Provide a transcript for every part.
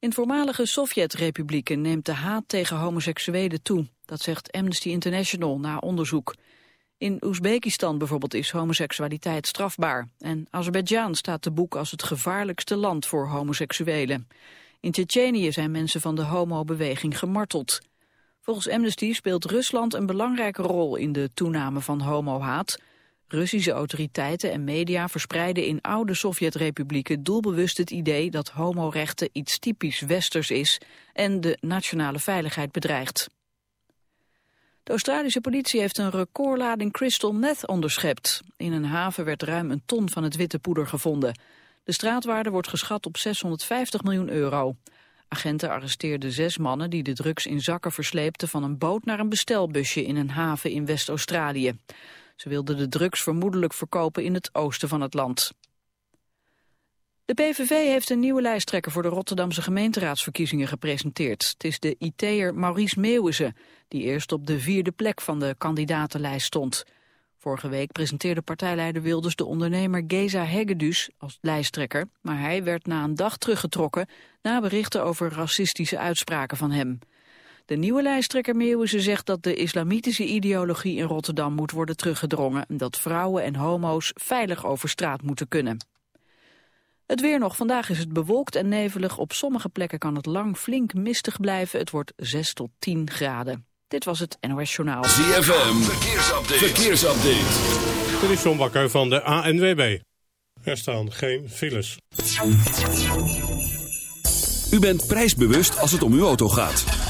In voormalige Sovjet-republieken neemt de haat tegen homoseksuelen toe. Dat zegt Amnesty International na onderzoek. In Oezbekistan bijvoorbeeld is homoseksualiteit strafbaar. En Azerbeidzjan staat te boek als het gevaarlijkste land voor homoseksuelen. In Tsjetsjenië zijn mensen van de homobeweging gemarteld. Volgens Amnesty speelt Rusland een belangrijke rol in de toename van homohaat. Russische autoriteiten en media verspreiden in oude Sovjet-republieken doelbewust het idee dat homorechten iets typisch westers is en de nationale veiligheid bedreigt. De Australische politie heeft een recordlading crystal meth onderschept. In een haven werd ruim een ton van het witte poeder gevonden. De straatwaarde wordt geschat op 650 miljoen euro. Agenten arresteerden zes mannen die de drugs in zakken versleepten van een boot naar een bestelbusje in een haven in West-Australië. Ze wilden de drugs vermoedelijk verkopen in het oosten van het land. De PVV heeft een nieuwe lijsttrekker voor de Rotterdamse gemeenteraadsverkiezingen gepresenteerd. Het is de IT'er Maurice Meeuwissen, die eerst op de vierde plek van de kandidatenlijst stond. Vorige week presenteerde partijleider Wilders de ondernemer Geza Heggedus als lijsttrekker, maar hij werd na een dag teruggetrokken na berichten over racistische uitspraken van hem. De nieuwe lijsttrekker Meeuwissen zegt dat de islamitische ideologie in Rotterdam moet worden teruggedrongen en dat vrouwen en homo's veilig over straat moeten kunnen. Het weer nog. Vandaag is het bewolkt en nevelig. Op sommige plekken kan het lang flink mistig blijven. Het wordt 6 tot 10 graden. Dit was het NOS Journaal. ZFM. Verkeersupdate. Verkeersupdate. Dit is John Bakker van de ANWB. Er staan geen files. U bent prijsbewust als het om uw auto gaat.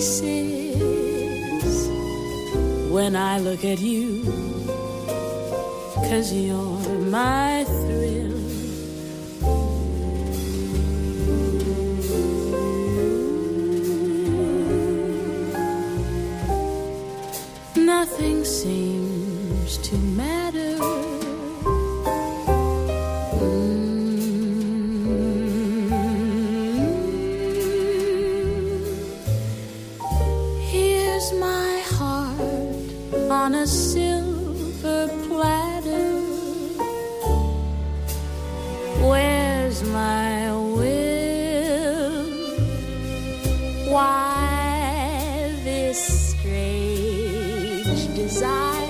pieces when I look at you. Cause you're my thrill. Nothing seems Why this strange desire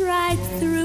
right through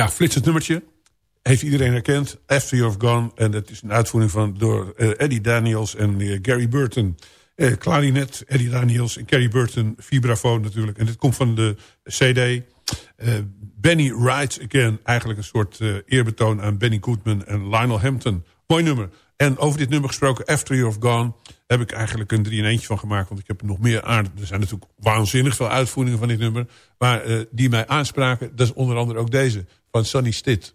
Ja, flitsend nummertje. Heeft iedereen herkend. After You've Gone. En dat is een uitvoering van door eh, Eddie Daniels en Gary Burton. Klarinet, Eddie Daniels en Gary Burton. Vibrafoon natuurlijk. En dit komt van de CD. Eh, Benny Rides Again. Eigenlijk een soort eerbetoon aan Benny Goodman en Lionel Hampton. Mooi nummer. En over dit nummer gesproken, After You've Gone... heb ik eigenlijk een 3 in eentje van gemaakt. Want ik heb nog meer aan. Er zijn natuurlijk waanzinnig veel uitvoeringen van dit nummer. Maar die mij aanspraken, dat is onder andere ook deze. Van Sonny Stitt.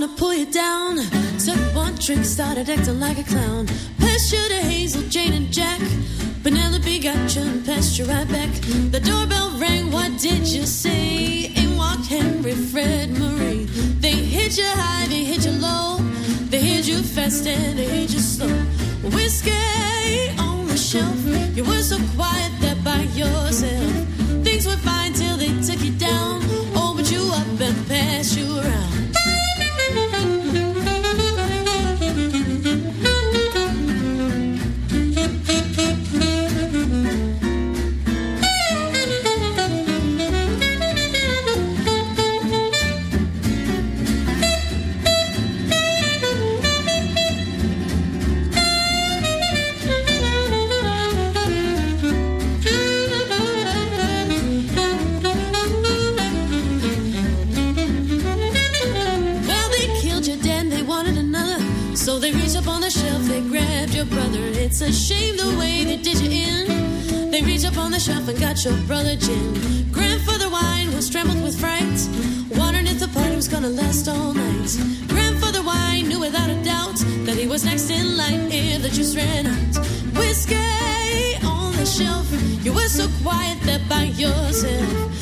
To pull you down. Took one trick, started acting like a clown. Passed you to Hazel, Jane, and Jack. Penelope got you and passed you right back. The doorbell rang, what did you say? In walked Henry, Fred, Marie. They hit you high, they hit you low. They hit you fast and they hit you slow. Whiskey on the shelf. You were so quiet there by yourself. Things were fine till they took you down. Oh, but you up and passed you shelf and got your brother gin. Grandfather wine was trembled with fright, wondering if the party was gonna last all night. Grandfather wine knew without a doubt that he was next in line if the juice ran out. Whiskey on the shelf, you were so quiet there by yourself.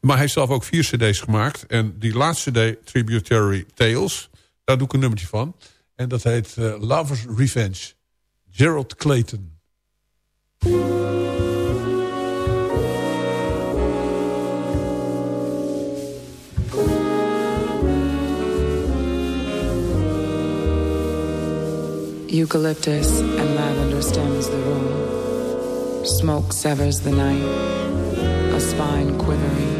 Maar hij heeft zelf ook vier cd's gemaakt. En die laatste cd, Tributary Tales, daar doe ik een nummertje van. En dat heet uh, Lover's Revenge. Gerald Clayton. Eucalyptus and lavender stems the room. Smoke severs the night. A spine quivering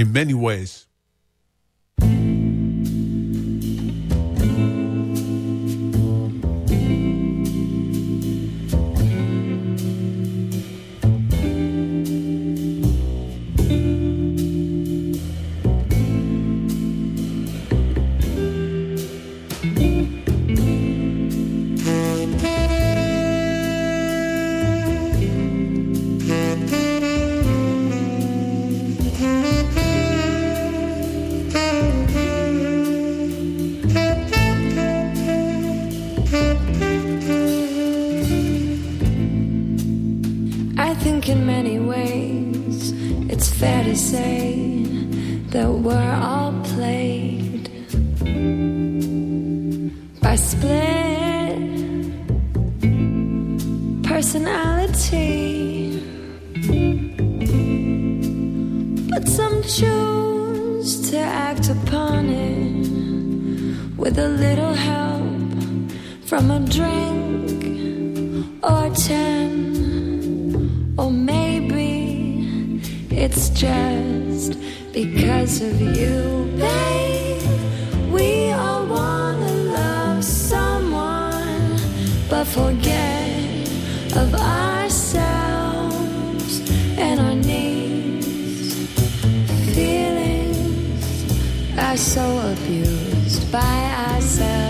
In many ways. think in many ways it's fair to say that we're all played by split personality. But some choose to act upon it with a little help from a drink or ten. just because of you, babe. We all wanna love someone, but forget of ourselves and our needs. Feelings are so abused by ourselves.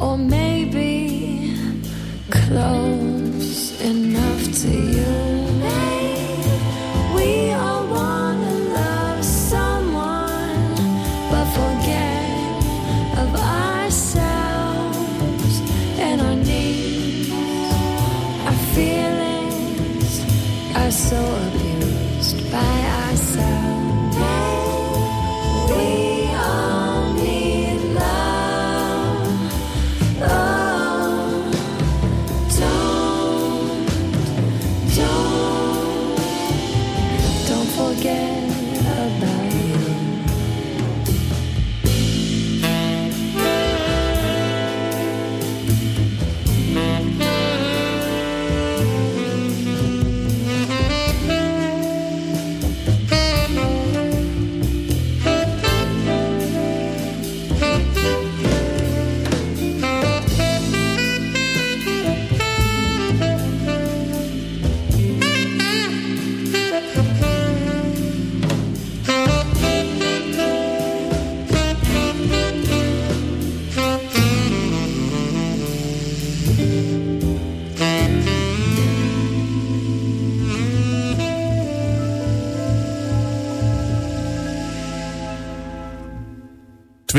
or maybe close enough to you.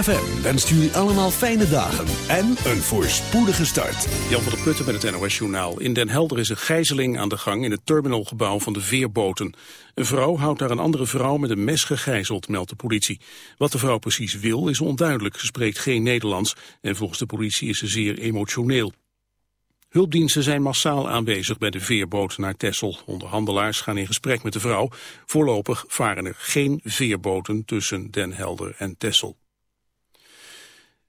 ZFM wenst jullie allemaal fijne dagen en een voorspoedige start. Jan van der Putten met het NOS-journaal. In Den Helder is een gijzeling aan de gang in het terminalgebouw van de veerboten. Een vrouw houdt daar een andere vrouw met een mes gegijzeld, meldt de politie. Wat de vrouw precies wil is onduidelijk. Ze spreekt geen Nederlands en volgens de politie is ze zeer emotioneel. Hulpdiensten zijn massaal aanwezig bij de veerboot naar Texel. Onderhandelaars gaan in gesprek met de vrouw. Voorlopig varen er geen veerboten tussen Den Helder en Texel.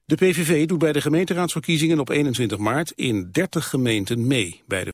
De PVV doet bij de gemeenteraadsverkiezingen op 21 maart in 30 gemeenten mee bij de